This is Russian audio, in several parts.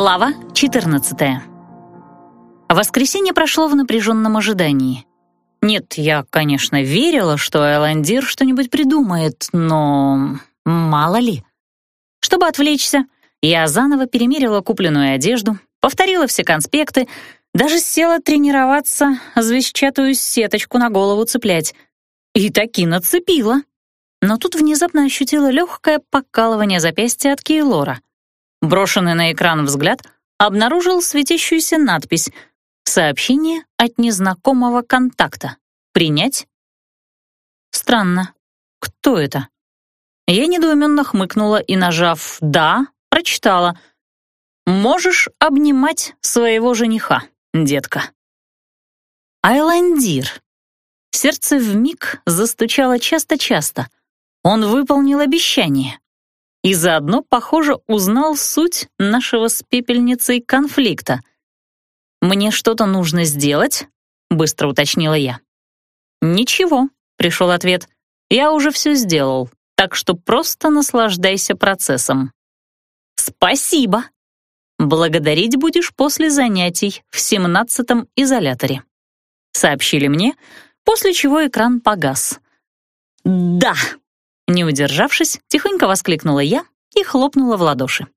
Глава 14. Воскресенье прошло в напряженном ожидании. Нет, я, конечно, верила, что Эландир что-нибудь придумает, но мало ли. Чтобы отвлечься, я заново перемерила купленную одежду, повторила все конспекты, даже села тренироваться, звездчатую сеточку на голову цеплять. И таки нацепила. Но тут внезапно ощутила легкое покалывание запястья от Кейлора — Брошенный на экран взгляд обнаружил светящуюся надпись «Сообщение от незнакомого контакта. Принять?» Странно. Кто это? Я недоуменно хмыкнула и, нажав «Да», прочитала «Можешь обнимать своего жениха, детка». Айландир. Сердце вмиг застучало часто-часто. Он выполнил обещание и заодно, похоже, узнал суть нашего с пепельницей конфликта. «Мне что-то нужно сделать?» — быстро уточнила я. «Ничего», — пришел ответ. «Я уже все сделал, так что просто наслаждайся процессом». «Спасибо!» «Благодарить будешь после занятий в семнадцатом изоляторе», — сообщили мне, после чего экран погас. «Да!» Не удержавшись, тихонько воскликнула я и хлопнула в ладоши.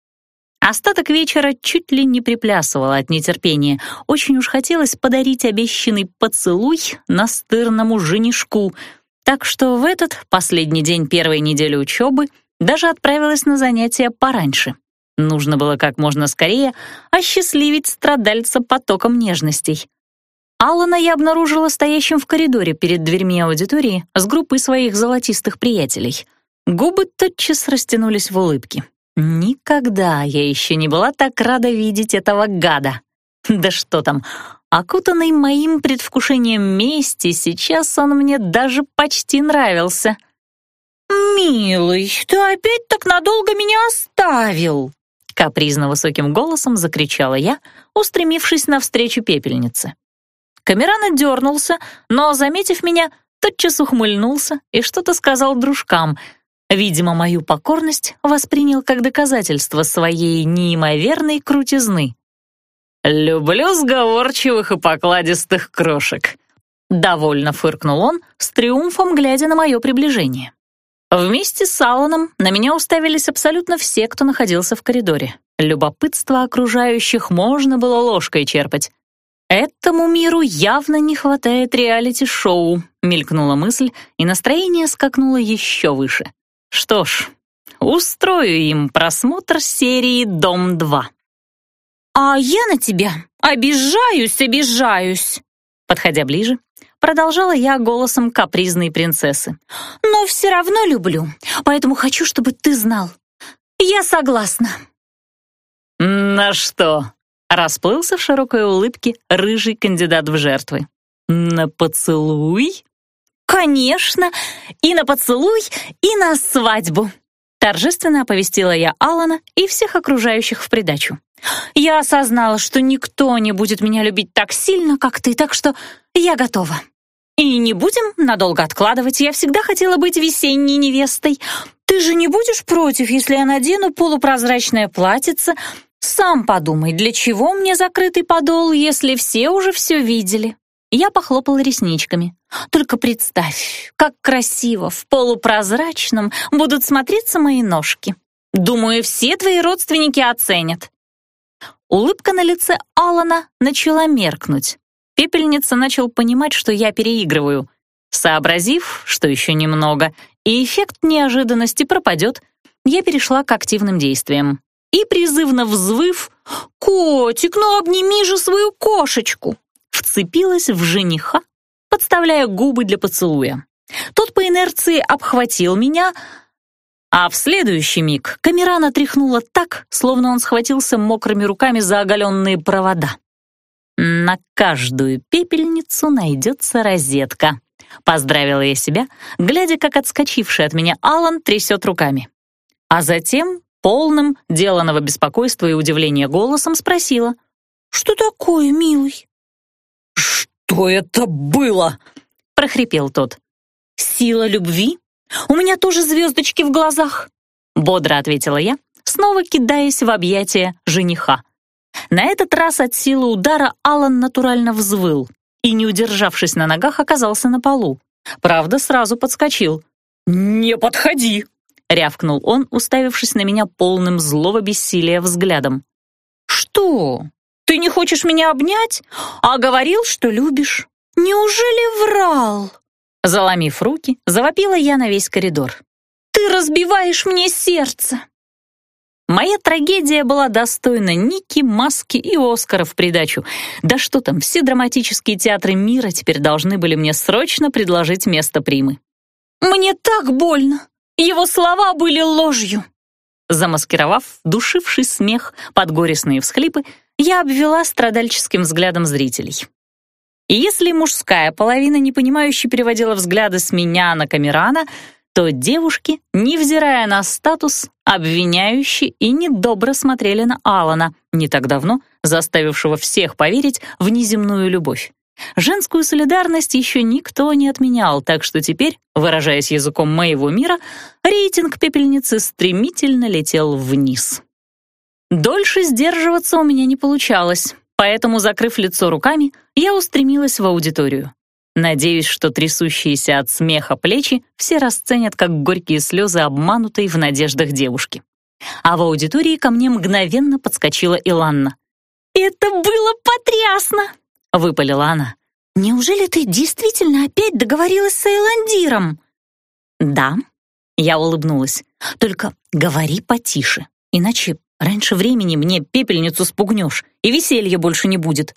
Остаток вечера чуть ли не приплясывала от нетерпения. Очень уж хотелось подарить обещанный поцелуй настырному женишку, так что в этот последний день первой недели учебы даже отправилась на занятия пораньше. Нужно было как можно скорее осчастливить страдальца потоком нежностей. Алана я обнаружила стоящим в коридоре перед дверьми аудитории с группой своих золотистых приятелей. Губы тотчас растянулись в улыбке. Никогда я еще не была так рада видеть этого гада. Да что там, окутанный моим предвкушением мести, сейчас он мне даже почти нравился. «Милый, ты опять так надолго меня оставил!» Капризно высоким голосом закричала я, устремившись навстречу пепельнице. Камеран дернулся, но, заметив меня, тотчас ухмыльнулся и что-то сказал дружкам. Видимо, мою покорность воспринял как доказательство своей неимоверной крутизны. «Люблю сговорчивых и покладистых крошек», — довольно фыркнул он, с триумфом глядя на мое приближение. Вместе с Алланом на меня уставились абсолютно все, кто находился в коридоре. Любопытство окружающих можно было ложкой черпать. «Этому миру явно не хватает реалити-шоу», — мелькнула мысль, и настроение скакнуло еще выше. «Что ж, устрою им просмотр серии «Дом-2». «А я на тебя обижаюсь, обижаюсь!» Подходя ближе, продолжала я голосом капризной принцессы. «Но все равно люблю, поэтому хочу, чтобы ты знал. Я согласна». «На что?» Расплылся в широкой улыбке рыжий кандидат в жертвы. «На поцелуй?» «Конечно! И на поцелуй, и на свадьбу!» Торжественно оповестила я Алана и всех окружающих в придачу. «Я осознала, что никто не будет меня любить так сильно, как ты, так что я готова. И не будем надолго откладывать, я всегда хотела быть весенней невестой. Ты же не будешь против, если я надену полупрозрачное платьице, «Сам подумай, для чего мне закрытый подол, если все уже все видели?» Я похлопала ресничками. «Только представь, как красиво в полупрозрачном будут смотреться мои ножки. Думаю, все твои родственники оценят». Улыбка на лице Алана начала меркнуть. Пепельница начал понимать, что я переигрываю. Сообразив, что еще немного, и эффект неожиданности пропадет, я перешла к активным действиям и, призывно взвыв, «Котик, ну обними же свою кошечку!» вцепилась в жениха, подставляя губы для поцелуя. Тот по инерции обхватил меня, а в следующий миг Камерана тряхнула так, словно он схватился мокрыми руками за оголенные провода. «На каждую пепельницу найдется розетка», — поздравила я себя, глядя, как отскочивший от меня Алан трясет руками. А затем полным деланного беспокойства и удивления голосом спросила. «Что такое, милый?» «Что это было?» — прохрипел тот. «Сила любви? У меня тоже звездочки в глазах!» — бодро ответила я, снова кидаясь в объятия жениха. На этот раз от силы удара Алан натурально взвыл и, не удержавшись на ногах, оказался на полу. Правда, сразу подскочил. «Не подходи!» — рявкнул он, уставившись на меня полным злого бессилия взглядом. «Что? Ты не хочешь меня обнять? А говорил, что любишь. Неужели врал?» Заломив руки, завопила я на весь коридор. «Ты разбиваешь мне сердце!» Моя трагедия была достойна Ники, Маски и Оскара в придачу. Да что там, все драматические театры мира теперь должны были мне срочно предложить место примы. «Мне так больно! Его слова были ложью!» Замаскировав душивший смех под горестные всхлипы, я обвела страдальческим взглядом зрителей. И если мужская половина непонимающе переводила взгляды с меня на Камерана, то девушки, невзирая на статус, обвиняющие и недобро смотрели на Алана, не так давно заставившего всех поверить в неземную любовь. Женскую солидарность еще никто не отменял, так что теперь, выражаясь языком моего мира, рейтинг пепельницы стремительно летел вниз. Дольше сдерживаться у меня не получалось, поэтому, закрыв лицо руками, я устремилась в аудиторию. Надеюсь, что трясущиеся от смеха плечи все расценят как горькие слезы обманутой в надеждах девушки. А в аудитории ко мне мгновенно подскочила Иланна. «Это было потрясно!» — выпалила она. «Неужели ты действительно опять договорилась с Эйландиром?» «Да», — я улыбнулась. «Только говори потише, иначе раньше времени мне пепельницу спугнешь, и веселья больше не будет».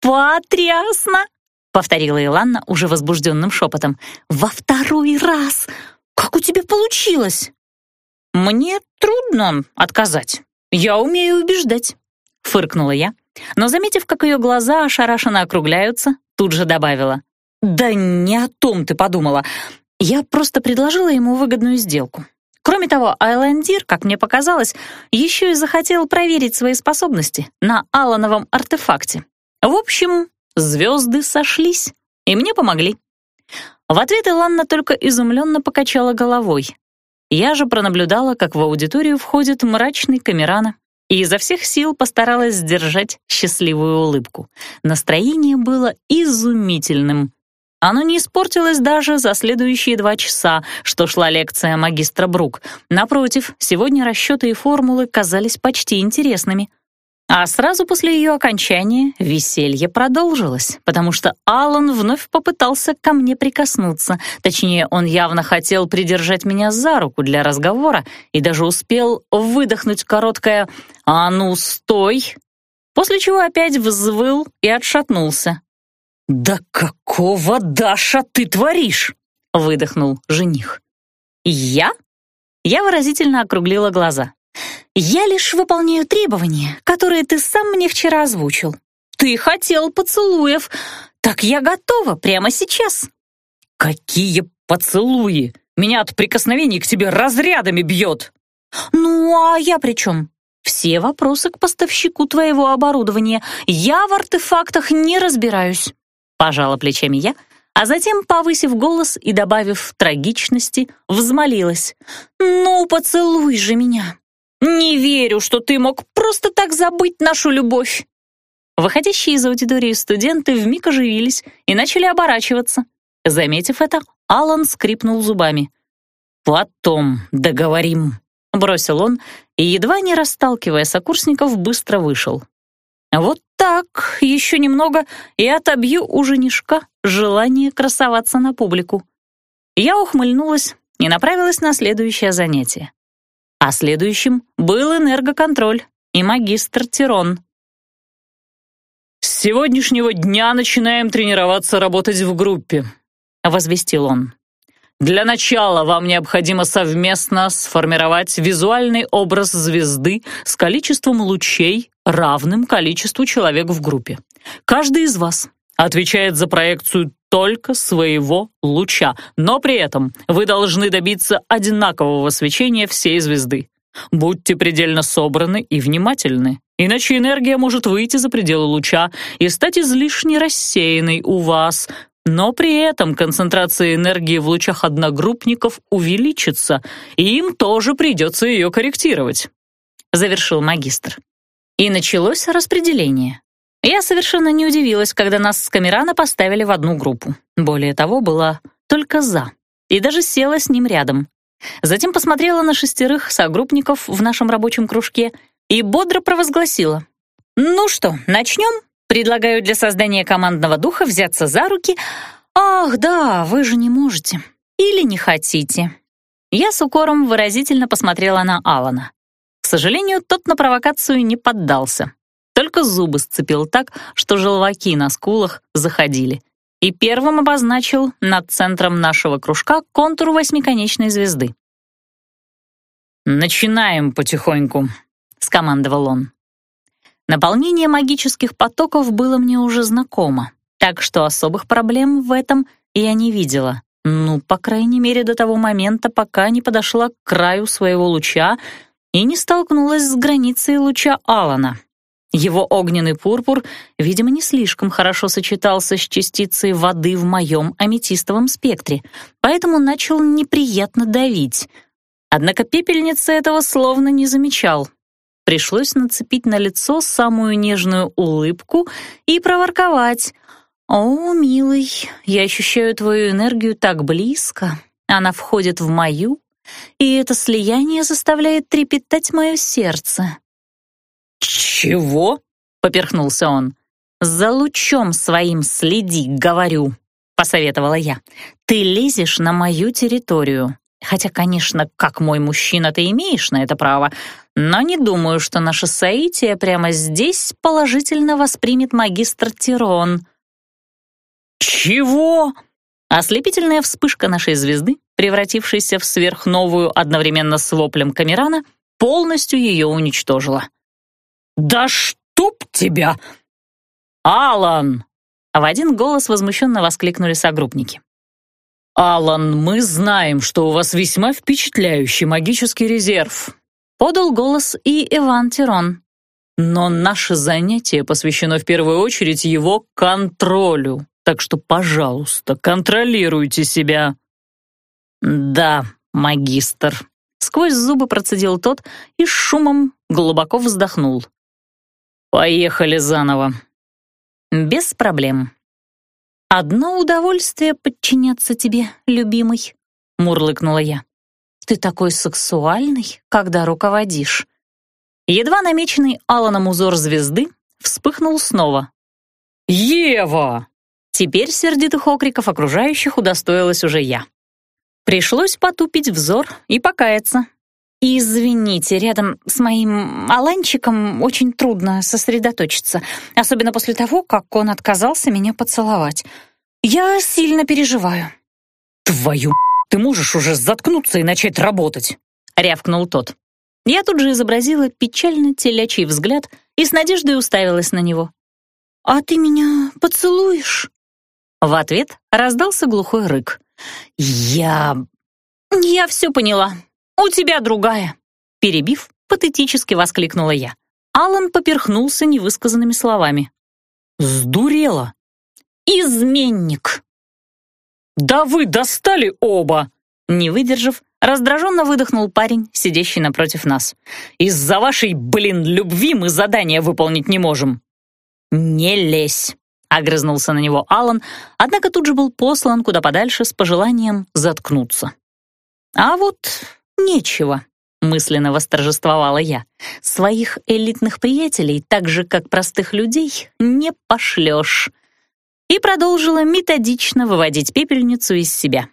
«Потрясно!» — повторила Иланна уже возбужденным шепотом. «Во второй раз! Как у тебя получилось?» «Мне трудно отказать. Я умею убеждать», — фыркнула я, но, заметив, как ее глаза ошарашенно округляются, тут же добавила. «Да не о том ты подумала. Я просто предложила ему выгодную сделку. Кроме того, Айлендир, как мне показалось, еще и захотел проверить свои способности на Алановом артефакте. В общем, Звезды сошлись, и мне помогли. В ответ Иланна только изумленно покачала головой. Я же пронаблюдала, как в аудиторию входит мрачный Камерана, и изо всех сил постаралась сдержать счастливую улыбку. Настроение было изумительным. Оно не испортилось даже за следующие два часа, что шла лекция магистра Брук. Напротив, сегодня расчеты и формулы казались почти интересными — а сразу после ее окончания веселье продолжилось, потому что Алан вновь попытался ко мне прикоснуться. Точнее, он явно хотел придержать меня за руку для разговора и даже успел выдохнуть короткое «А ну, стой!», после чего опять взвыл и отшатнулся. «Да какого Даша ты творишь?» — выдохнул жених. «Я?» Я выразительно округлила глаза. Я лишь выполняю требования, которые ты сам мне вчера озвучил. Ты хотел поцелуев, так я готова прямо сейчас». «Какие поцелуи? Меня от прикосновений к тебе разрядами бьет!» «Ну, а я при чем? Все вопросы к поставщику твоего оборудования. Я в артефактах не разбираюсь», — пожала плечами я, а затем, повысив голос и добавив трагичности, взмолилась. «Ну, поцелуй же меня, «Не верю, что ты мог просто так забыть нашу любовь!» Выходящие из аудитории студенты вмиг оживились и начали оборачиваться. Заметив это, Алан скрипнул зубами. «Потом договорим», — бросил он и, едва не расталкивая сокурсников, быстро вышел. «Вот так, еще немного, и отобью у женишка желание красоваться на публику». Я ухмыльнулась и направилась на следующее занятие а следующим был энергоконтроль и магистр Тирон. «С сегодняшнего дня начинаем тренироваться работать в группе», — возвестил он. «Для начала вам необходимо совместно сформировать визуальный образ звезды с количеством лучей, равным количеству человек в группе. Каждый из вас отвечает за проекцию только своего луча, но при этом вы должны добиться одинакового свечения всей звезды. Будьте предельно собраны и внимательны, иначе энергия может выйти за пределы луча и стать излишне рассеянной у вас, но при этом концентрация энергии в лучах одногруппников увеличится, и им тоже придется ее корректировать», — завершил магистр. И началось распределение. Я совершенно не удивилась, когда нас с Камерана поставили в одну группу. Более того, была только «за» и даже села с ним рядом. Затем посмотрела на шестерых согруппников в нашем рабочем кружке и бодро провозгласила. «Ну что, начнем? Предлагаю для создания командного духа взяться за руки. Ах, да, вы же не можете. Или не хотите». Я с укором выразительно посмотрела на Алана. К сожалению, тот на провокацию не поддался. Только зубы сцепил так, что желваки на скулах заходили. И первым обозначил над центром нашего кружка контур восьмиконечной звезды. «Начинаем потихоньку», — скомандовал он. Наполнение магических потоков было мне уже знакомо, так что особых проблем в этом я не видела. Ну, по крайней мере, до того момента, пока не подошла к краю своего луча и не столкнулась с границей луча Алана. Его огненный пурпур, видимо, не слишком хорошо сочетался с частицей воды в моем аметистовом спектре, поэтому начал неприятно давить. Однако пепельница этого словно не замечал. Пришлось нацепить на лицо самую нежную улыбку и проворковать. «О, милый, я ощущаю твою энергию так близко. Она входит в мою, и это слияние заставляет трепетать мое сердце». «Чего?» — поперхнулся он. «За лучом своим следи, говорю», — посоветовала я. «Ты лезешь на мою территорию. Хотя, конечно, как мой мужчина ты имеешь на это право, но не думаю, что наше соитие прямо здесь положительно воспримет магистр Тирон». «Чего?» Ослепительная вспышка нашей звезды, превратившейся в сверхновую одновременно с воплем Камерана, полностью ее уничтожила. «Да чтоб тебя!» «Алан!» В один голос возмущенно воскликнули согруппники. «Алан, мы знаем, что у вас весьма впечатляющий магический резерв», подал голос и Иван Тирон. «Но наше занятие посвящено в первую очередь его контролю, так что, пожалуйста, контролируйте себя». «Да, магистр», — сквозь зубы процедил тот и с шумом глубоко вздохнул. «Поехали заново». «Без проблем». «Одно удовольствие подчиняться тебе, любимый», — мурлыкнула я. «Ты такой сексуальный, когда руководишь». Едва намеченный Аланом узор звезды вспыхнул снова. «Ева!» Теперь сердитых окриков окружающих удостоилась уже я. Пришлось потупить взор и покаяться. «Извините, рядом с моим Аланчиком очень трудно сосредоточиться, особенно после того, как он отказался меня поцеловать. Я сильно переживаю». «Твою ты можешь уже заткнуться и начать работать!» — рявкнул тот. Я тут же изобразила печально телячий взгляд и с надеждой уставилась на него. «А ты меня поцелуешь?» В ответ раздался глухой рык. «Я... я все поняла. «У тебя другая!» Перебив, патетически воскликнула я. Алан поперхнулся невысказанными словами. «Сдурела!» «Изменник!» «Да вы достали оба!» Не выдержав, раздраженно выдохнул парень, сидящий напротив нас. «Из-за вашей, блин, любви мы задание выполнить не можем!» «Не лезь!» — огрызнулся на него Алан, однако тут же был послан куда подальше с пожеланием заткнуться. А вот «Нечего», — мысленно восторжествовала я. «Своих элитных приятелей, так же, как простых людей, не пошлешь». И продолжила методично выводить пепельницу из себя.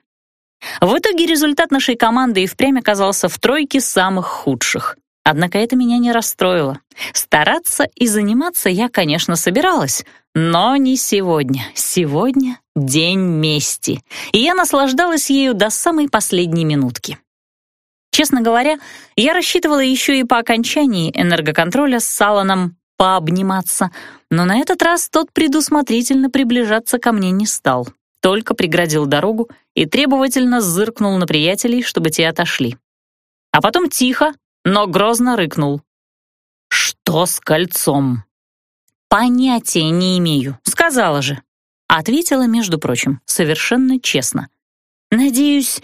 В итоге результат нашей команды и впрямь оказался в тройке самых худших. Однако это меня не расстроило. Стараться и заниматься я, конечно, собиралась, но не сегодня. Сегодня день мести, и я наслаждалась ею до самой последней минутки. Честно говоря, я рассчитывала еще и по окончании энергоконтроля с Саланом пообниматься, но на этот раз тот предусмотрительно приближаться ко мне не стал, только преградил дорогу и требовательно зыркнул на приятелей, чтобы те отошли. А потом тихо, но грозно рыкнул. «Что с кольцом?» «Понятия не имею, сказала же», — ответила, между прочим, совершенно честно. «Надеюсь,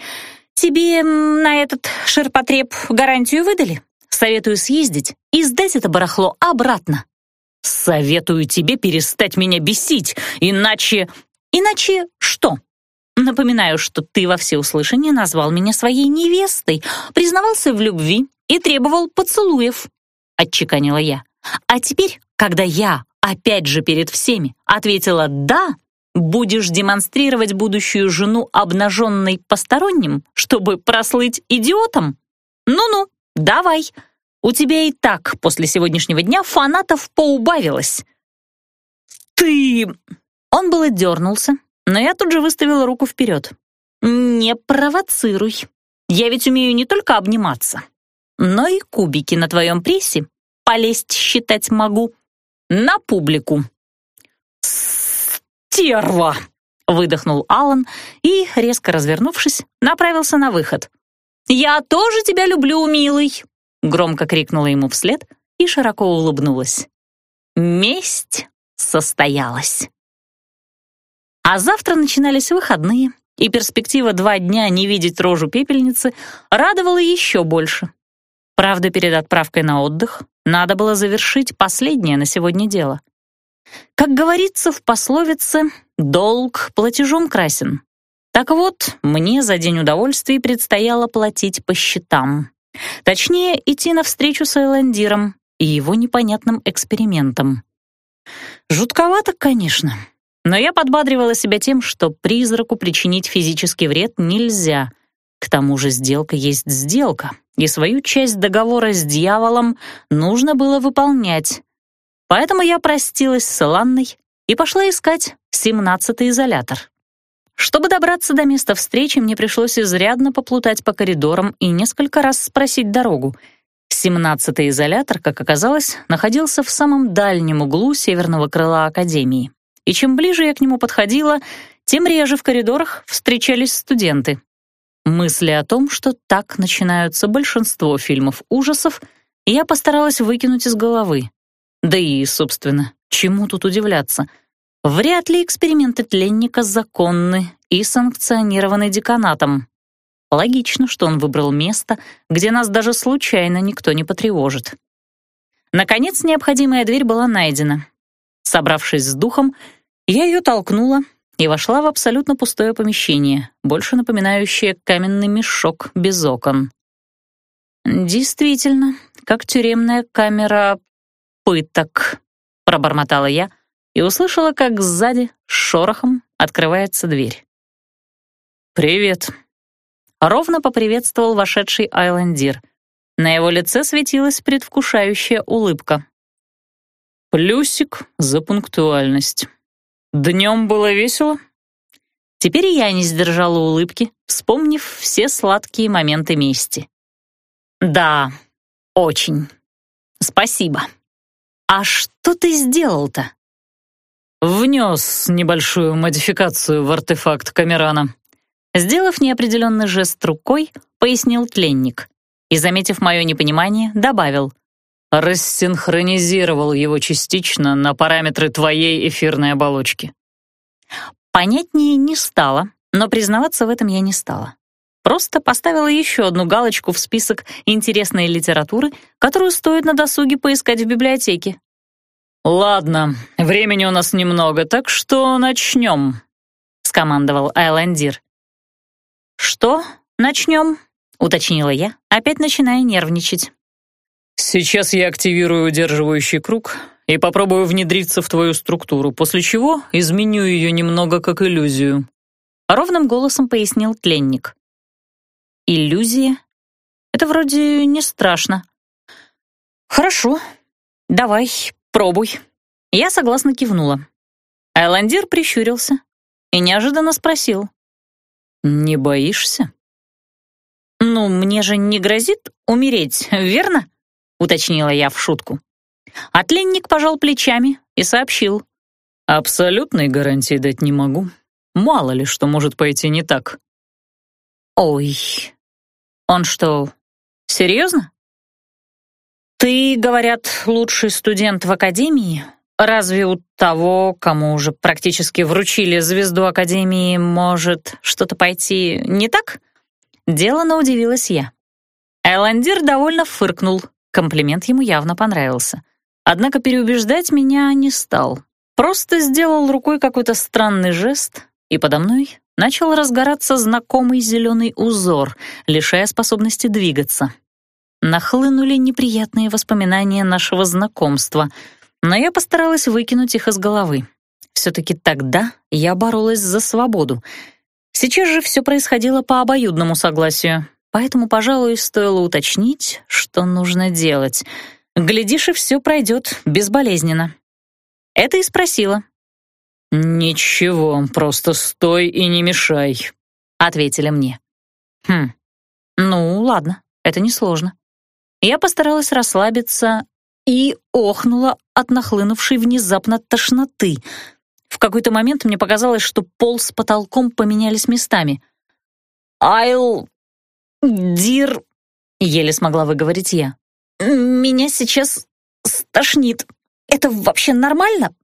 «Тебе на этот ширпотреб гарантию выдали?» — Советую съездить и сдать это барахло обратно. Советую тебе перестать меня бесить, иначе... Иначе что? Напоминаю, что ты во всеуслышание назвал меня своей невестой, признавался в любви и требовал поцелуев, отчеканила я. А теперь, когда я, опять же перед всеми, ответила «да», будешь демонстрировать будущую жену обнаженной посторонним, чтобы прослыть идиотом? Ну-ну, давай. У тебя и так после сегодняшнего дня фанатов поубавилось. Ты... Он было дернулся, но я тут же выставила руку вперед. Не провоцируй. Я ведь умею не только обниматься, но и кубики на твоем прессе полезть считать могу. На публику. «Стерва!» — выдохнул Алан и, резко развернувшись, направился на выход. «Я тоже тебя люблю, милый!» — громко крикнула ему вслед и широко улыбнулась. Месть состоялась. А завтра начинались выходные, и перспектива два дня не видеть рожу пепельницы радовала еще больше. Правда, перед отправкой на отдых надо было завершить последнее на сегодня дело. Как говорится в пословице, долг платежом красен. Так вот, мне за день удовольствий предстояло платить по счетам. Точнее, идти навстречу с Эйландиром и его непонятным экспериментом. Жутковато, конечно, но я подбадривала себя тем, что призраку причинить физический вред нельзя. К тому же сделка есть сделка, и свою часть договора с дьяволом нужно было выполнять. Поэтому я простилась с Ланной и пошла искать семнадцатый изолятор. Чтобы добраться до места встречи, мне пришлось изрядно поплутать по коридорам и несколько раз спросить дорогу. Семнадцатый изолятор, как оказалось, находился в самом дальнем углу северного крыла Академии. И чем ближе я к нему подходила, тем реже в коридорах встречались студенты. Мысли о том, что так начинаются большинство фильмов ужасов, я постаралась выкинуть из головы. Да и, собственно, чему тут удивляться? Вряд ли эксперименты тленника законны и санкционированы деканатом. Логично, что он выбрал место, где нас даже случайно никто не потревожит. Наконец, необходимая дверь была найдена. Собравшись с духом, я ее толкнула и вошла в абсолютно пустое помещение, больше напоминающее каменный мешок без окон. Действительно, как тюремная камера пыток», — пробормотала я и услышала, как сзади шорохом открывается дверь. «Привет», — ровно поприветствовал вошедший Айлендир. На его лице светилась предвкушающая улыбка. «Плюсик за пунктуальность. Днем было весело?» Теперь я не сдержала улыбки, вспомнив все сладкие моменты мести. «Да, очень. Спасибо». «А что ты сделал-то?» «Внес небольшую модификацию в артефакт Камерана». Сделав неопределенный жест рукой, пояснил тленник. И, заметив мое непонимание, добавил. «Рассинхронизировал его частично на параметры твоей эфирной оболочки». Понятнее не стало, но признаваться в этом я не стала. Просто поставила еще одну галочку в список интересной литературы, которую стоит на досуге поискать в библиотеке. «Ладно, времени у нас немного, так что начнем», — скомандовал Айландир. «Что начнем?» — уточнила я, опять начиная нервничать. «Сейчас я активирую удерживающий круг и попробую внедриться в твою структуру, после чего изменю ее немного как иллюзию», — ровным голосом пояснил тленник. Иллюзия? Это вроде не страшно. Хорошо, давай, пробуй. Я согласно кивнула. Айландир прищурился и неожиданно спросил. «Не боишься?» «Ну, мне же не грозит умереть, верно?» — уточнила я в шутку. А тленник пожал плечами и сообщил. «Абсолютной гарантии дать не могу. Мало ли что может пойти не так». «Ой, он что, серьезно? Ты, говорят, лучший студент в академии? Разве у того, кому уже практически вручили звезду академии, может что-то пойти не так? Делано удивилась я. Эландир довольно фыркнул, Комплимент ему явно понравился. Однако переубеждать меня не стал. Просто сделал рукой какой-то странный жест, и подо мной начал разгораться знакомый зеленый узор, лишая способности двигаться. Нахлынули неприятные воспоминания нашего знакомства, но я постаралась выкинуть их из головы. Все-таки тогда я боролась за свободу. Сейчас же все происходило по обоюдному согласию, поэтому, пожалуй, стоило уточнить, что нужно делать. Глядишь, и все пройдет безболезненно. Это и спросила. «Ничего, просто стой и не мешай», — ответили мне. «Хм, ну ладно, это несложно». Я постаралась расслабиться и охнула от нахлынувшей внезапно тошноты. В какой-то момент мне показалось, что пол с потолком поменялись местами. «Айл... Дир...» — еле смогла выговорить я. «Меня сейчас стошнит. Это вообще нормально?»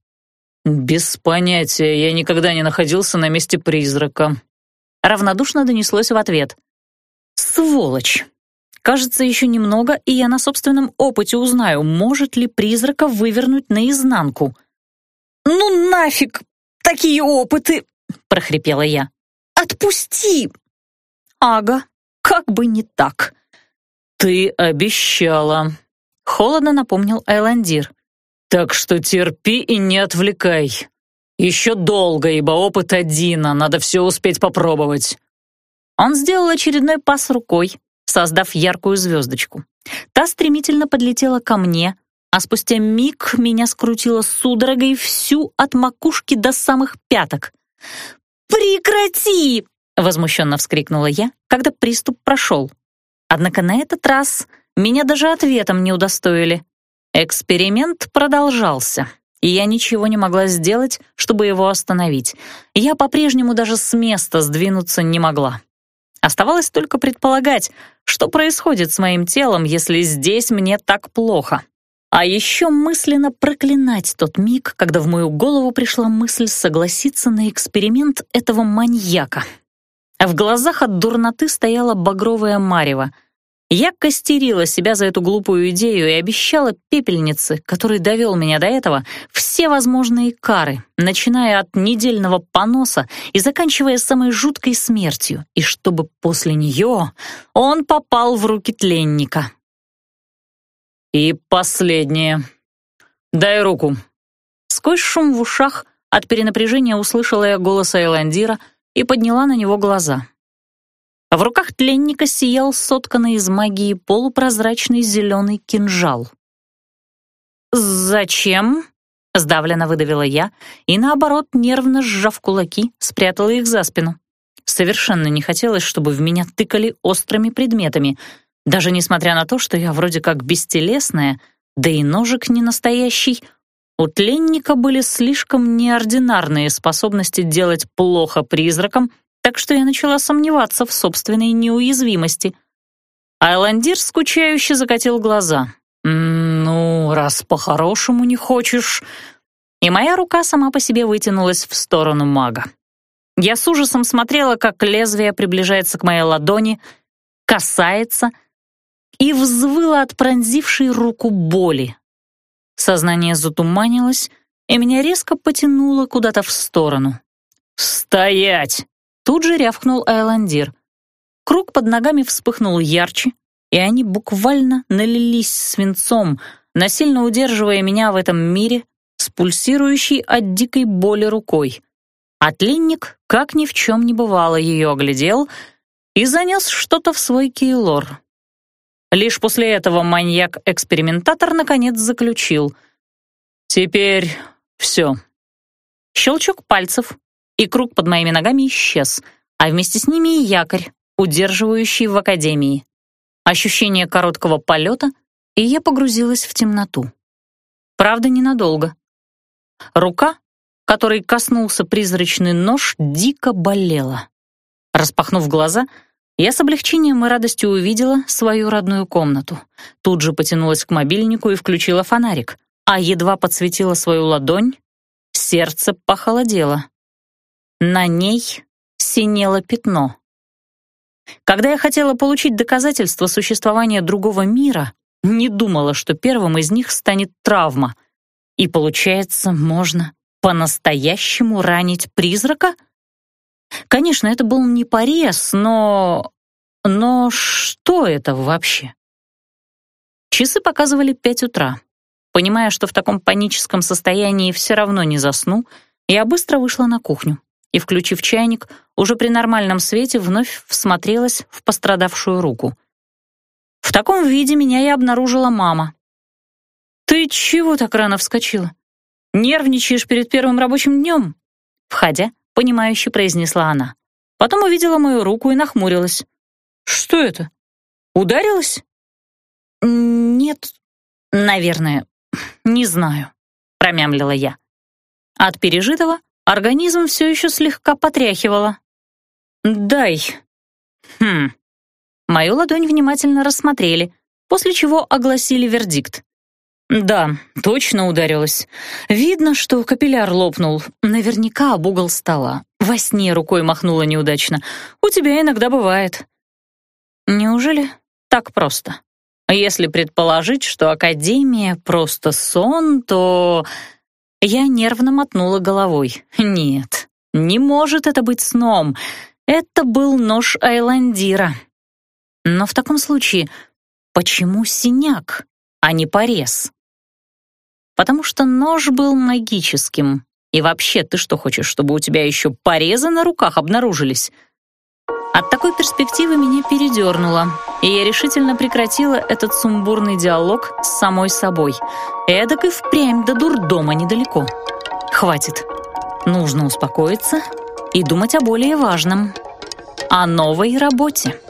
«Без понятия, я никогда не находился на месте призрака», — равнодушно донеслось в ответ. «Сволочь! Кажется, еще немного, и я на собственном опыте узнаю, может ли призрака вывернуть наизнанку». «Ну нафиг! Такие опыты!» — прохрипела я. «Отпусти!» «Ага, как бы не так!» «Ты обещала», — холодно напомнил Айландир. Так что терпи и не отвлекай. Еще долго, ибо опыт один, а надо все успеть попробовать». Он сделал очередной пас рукой, создав яркую звездочку. Та стремительно подлетела ко мне, а спустя миг меня скрутило судорогой всю от макушки до самых пяток. «Прекрати!» — возмущенно вскрикнула я, когда приступ прошел. Однако на этот раз меня даже ответом не удостоили. Эксперимент продолжался, и я ничего не могла сделать, чтобы его остановить. Я по-прежнему даже с места сдвинуться не могла. Оставалось только предполагать, что происходит с моим телом, если здесь мне так плохо. А еще мысленно проклинать тот миг, когда в мою голову пришла мысль согласиться на эксперимент этого маньяка. В глазах от дурноты стояла багровая марево — я костерила себя за эту глупую идею и обещала пепельнице, который довел меня до этого, все возможные кары, начиная от недельного поноса и заканчивая самой жуткой смертью, и чтобы после нее он попал в руки тленника. «И последнее. Дай руку». Сквозь шум в ушах от перенапряжения услышала я голос Айландира и подняла на него глаза. В руках тленника сиял сотканный из магии полупрозрачный зеленый кинжал. «Зачем?» — сдавленно выдавила я и, наоборот, нервно сжав кулаки, спрятала их за спину. Совершенно не хотелось, чтобы в меня тыкали острыми предметами, даже несмотря на то, что я вроде как бестелесная, да и ножик не настоящий. У тленника были слишком неординарные способности делать плохо призракам так что я начала сомневаться в собственной неуязвимости. Айландир скучающе закатил глаза. «Ну, раз по-хорошему не хочешь...» И моя рука сама по себе вытянулась в сторону мага. Я с ужасом смотрела, как лезвие приближается к моей ладони, касается и взвыла от пронзившей руку боли. Сознание затуманилось, и меня резко потянуло куда-то в сторону. «Стоять!» Тут же рявкнул Айландир. Круг под ногами вспыхнул ярче, и они буквально налились свинцом, насильно удерживая меня в этом мире с пульсирующей от дикой боли рукой. Отленник, как ни в чем не бывало, ее оглядел и занес что-то в свой кейлор. Лишь после этого маньяк-экспериментатор наконец заключил. «Теперь все». Щелчок пальцев, и круг под моими ногами исчез, а вместе с ними и якорь, удерживающий в академии. Ощущение короткого полета, и я погрузилась в темноту. Правда, ненадолго. Рука, которой коснулся призрачный нож, дико болела. Распахнув глаза, я с облегчением и радостью увидела свою родную комнату. Тут же потянулась к мобильнику и включила фонарик, а едва подсветила свою ладонь, сердце похолодело. На ней синело пятно. Когда я хотела получить доказательства существования другого мира, Не думала, что первым из них станет травма. И получается, можно по-настоящему ранить призрака? Конечно, это был не порез, но... Но что это вообще? Часы показывали пять утра. Понимая, что в таком паническом состоянии все равно не засну, я быстро вышла на кухню и, включив чайник, уже при нормальном свете вновь всмотрелась в пострадавшую руку. В таком виде меня и обнаружила мама. «Ты чего так рано вскочила? Нервничаешь перед первым рабочим днем?» Входя, понимающе произнесла она. Потом увидела мою руку и нахмурилась. «Что это? Ударилась?» «Нет, наверное, не знаю», — промямлила я. От пережитого организм все еще слегка потряхивало. «Дай». «Хм». Мою ладонь внимательно рассмотрели, после чего огласили вердикт. «Да, точно ударилась. Видно, что капилляр лопнул. Наверняка об угол стола. Во сне рукой махнула неудачно. У тебя иногда бывает». «Неужели так просто?» Если предположить, что Академия — просто сон, то... Я нервно мотнула головой. Нет, не может это быть сном. Это был нож Айландира. Но в таком случае, почему синяк, а не порез? Потому что нож был магическим. И вообще, ты что хочешь, чтобы у тебя еще порезы на руках обнаружились? От такой перспективы меня передернуло, и я решительно прекратила этот сумбурный диалог с самой собой. Эдак и впрямь до дурдома недалеко. Хватит. Нужно успокоиться и думать о более важном. О новой работе.